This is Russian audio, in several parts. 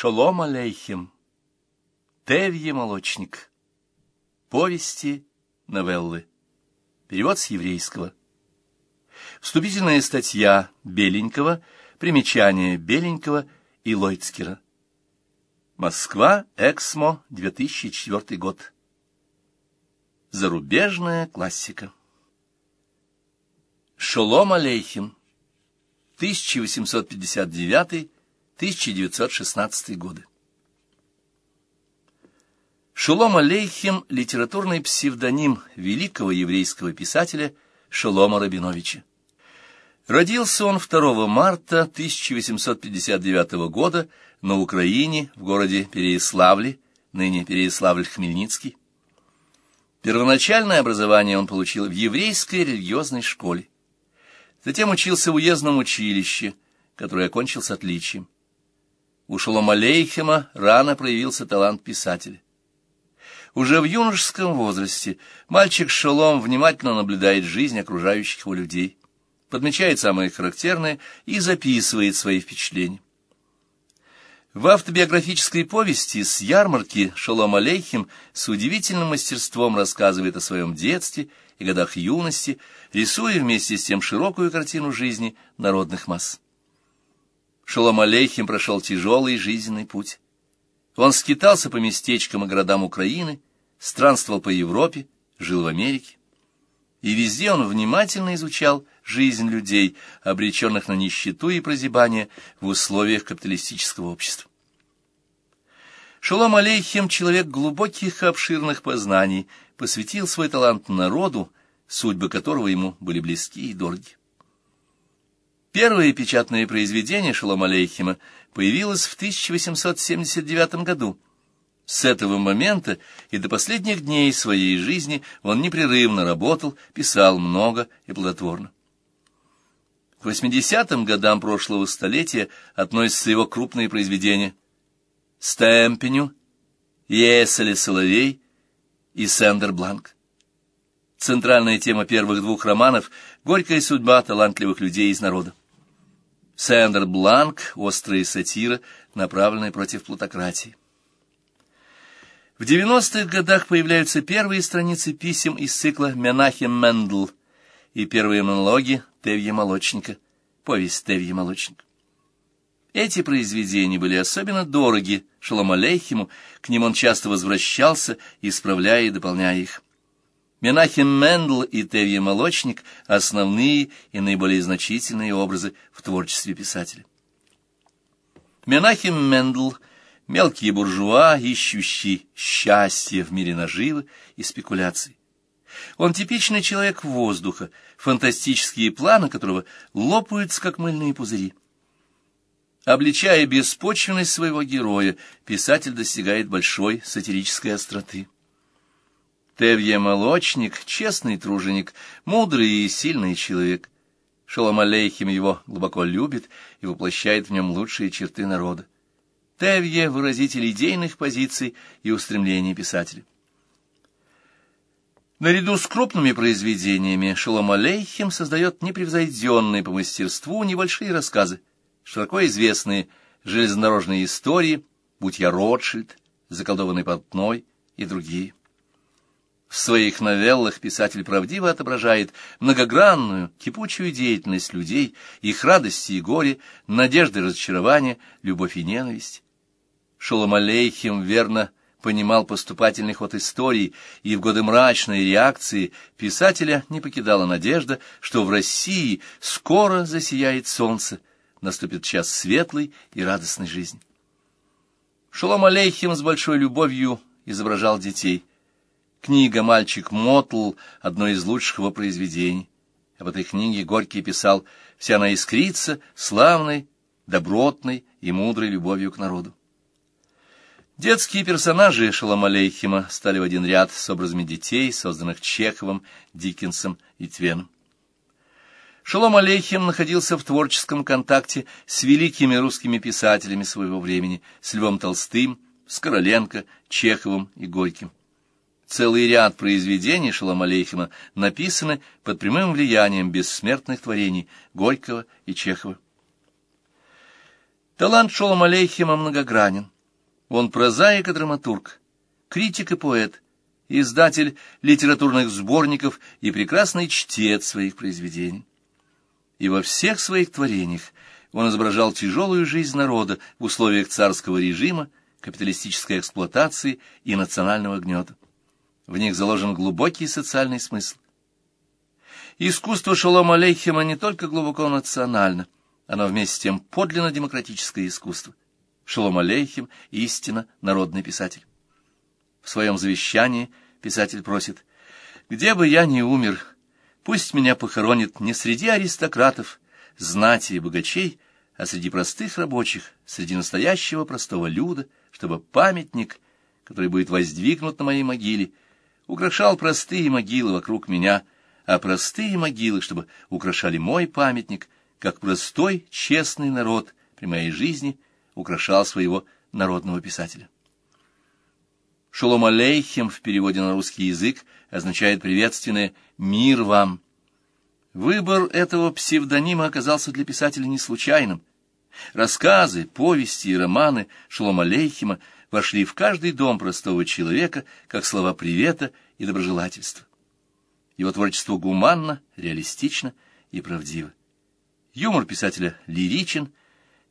Шолом Алейхим. Тевье Молочник. Повести, новеллы. Перевод с еврейского. Вступительная статья Беленького, примечание Беленького и Лойцкера. Москва, Эксмо, 2004 год. Зарубежная классика. Шолом Алейхим. 1859 1916 годы. Шолом Алейхим – литературный псевдоним великого еврейского писателя Шолома Рабиновича. Родился он 2 марта 1859 года на Украине, в городе Переяславле, ныне Переяславль-Хмельницкий. Первоначальное образование он получил в еврейской религиозной школе. Затем учился в уездном училище, которое окончил с отличием. У Шолома Лейхема рано проявился талант писателя. Уже в юношеском возрасте мальчик Шолом внимательно наблюдает жизнь окружающих его людей, подмечает самые характерные и записывает свои впечатления. В автобиографической повести «С ярмарки» Шолом Алейхим с удивительным мастерством рассказывает о своем детстве и годах юности, рисуя вместе с тем широкую картину жизни народных масс. Шолом Алейхим прошел тяжелый жизненный путь. Он скитался по местечкам и городам Украины, странствовал по Европе, жил в Америке. И везде он внимательно изучал жизнь людей, обреченных на нищету и прозябание в условиях капиталистического общества. Шолом Алейхим, человек глубоких и обширных познаний, посвятил свой талант народу, судьбы которого ему были близки и дороги. Первое печатное произведение Шолом Алейхима появилось в 1879 году. С этого момента и до последних дней своей жизни он непрерывно работал, писал много и плодотворно. К 80-м годам прошлого столетия относятся его крупные произведения «Стемпеню», «Иоселе-соловей» и «Сендер Бланк». Центральная тема первых двух романов — горькая судьба талантливых людей из народа. Сендер Бланк — острая сатира, направленная против плутократии. В 90-х годах появляются первые страницы писем из цикла «Менахем Мендл» и первые монологи Тевья Молочника, повесть Тевья Молочника. Эти произведения были особенно дороги Шалом Алейхиму, к ним он часто возвращался, исправляя и дополняя их. Менахем Мендл и Тевье Молочник — основные и наиболее значительные образы в творчестве писателя. Менахем Мендл — мелкий буржуа, ищущий счастье в мире наживы и спекуляций. Он типичный человек воздуха, фантастические планы которого лопаются, как мыльные пузыри. Обличая беспочвенность своего героя, писатель достигает большой сатирической остроты. Тевье Молочник, честный труженик, мудрый и сильный человек. Шолом Алейхим его глубоко любит и воплощает в нем лучшие черты народа. Тевье — выразитель идейных позиций и устремлений писателя. Наряду с крупными произведениями Шолом Алейхим создает непревзойденные по мастерству небольшие рассказы, широко известные железнодорожные истории, будь я Ротшильд, заколдованный портной и другие. В своих новеллах писатель правдиво отображает многогранную, кипучую деятельность людей, их радости и горе, надежды и разочарования, любовь и ненависть. Шолом Алейхим верно понимал поступательный ход истории, и в годы мрачной реакции писателя не покидала надежда, что в России скоро засияет солнце, наступит час светлой и радостной жизни. Шолом Алейхим с большой любовью изображал детей – Книга «Мальчик Мотл» — одно из лучших его произведений. Об этой книге Горький писал «Вся она искрится славной, добротной и мудрой любовью к народу». Детские персонажи Шаламалейхима стали в один ряд с образами детей, созданных Чеховым, Диккенсом и Твеном. Шалом Алейхим находился в творческом контакте с великими русскими писателями своего времени, с Львом Толстым, с Короленко, Чеховым и Горьким. Целый ряд произведений Шалом Алейхима написаны под прямым влиянием бессмертных творений Горького и Чехова. Талант Шолом Алейхима многогранен. Он прозаик и драматург, критик и поэт, издатель литературных сборников и прекрасный чтец своих произведений. И во всех своих творениях он изображал тяжелую жизнь народа в условиях царского режима, капиталистической эксплуатации и национального гнета. В них заложен глубокий социальный смысл. Искусство Шолома Алейхима не только глубоко национально – оно вместе с тем подлинно демократическое искусство. Шалом Алейхим — истинно народный писатель. В своем завещании писатель просит «Где бы я ни умер, пусть меня похоронят не среди аристократов, знати и богачей, а среди простых рабочих, среди настоящего простого люда, чтобы памятник, который будет воздвигнут на моей могиле, украшал простые могилы вокруг меня, а простые могилы, чтобы украшали мой памятник — как простой, честный народ при моей жизни украшал своего народного писателя. Шолом Алейхем в переводе на русский язык означает приветственное «мир вам». Выбор этого псевдонима оказался для писателя не случайным. Рассказы, повести и романы Шолом Алейхема вошли в каждый дом простого человека, как слова привета и доброжелательства. Его творчество гуманно, реалистично и правдиво. Юмор писателя лиричен,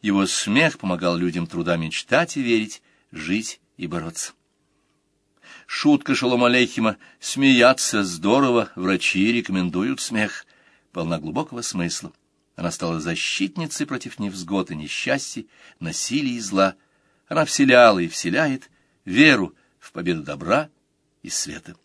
его смех помогал людям труда мечтать и верить, жить и бороться. Шутка Шалом Алейхима «Смеяться здорово, врачи рекомендуют смех» полна глубокого смысла. Она стала защитницей против невзгод и несчастий, насилия и зла. Она вселяла и вселяет веру в победу добра и света.